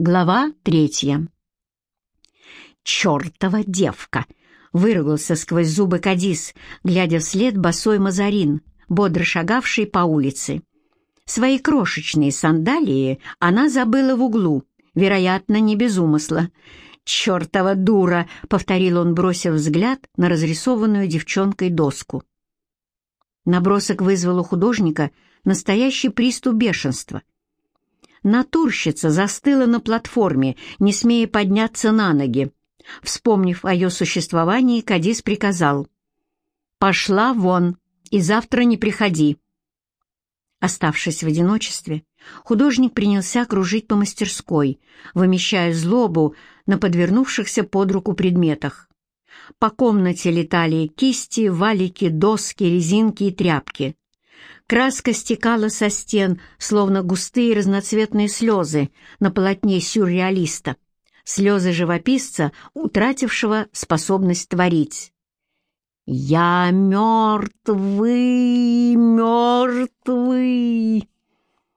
Глава третья. «Чертова девка!» — выругался сквозь зубы Кадис, глядя вслед босой Мазарин, бодро шагавший по улице. Свои крошечные сандалии она забыла в углу, вероятно, не без умысла. «Чертова дура!» — повторил он, бросив взгляд на разрисованную девчонкой доску. Набросок вызвал у художника настоящий приступ бешенства — Натурщица застыла на платформе, не смея подняться на ноги. Вспомнив о ее существовании, Кадис приказал. «Пошла вон, и завтра не приходи». Оставшись в одиночестве, художник принялся кружить по мастерской, вымещая злобу на подвернувшихся под руку предметах. По комнате летали кисти, валики, доски, резинки и тряпки. Краска стекала со стен, словно густые разноцветные слезы на полотне сюрреалиста, слезы живописца, утратившего способность творить. «Я мертвый, мертв!»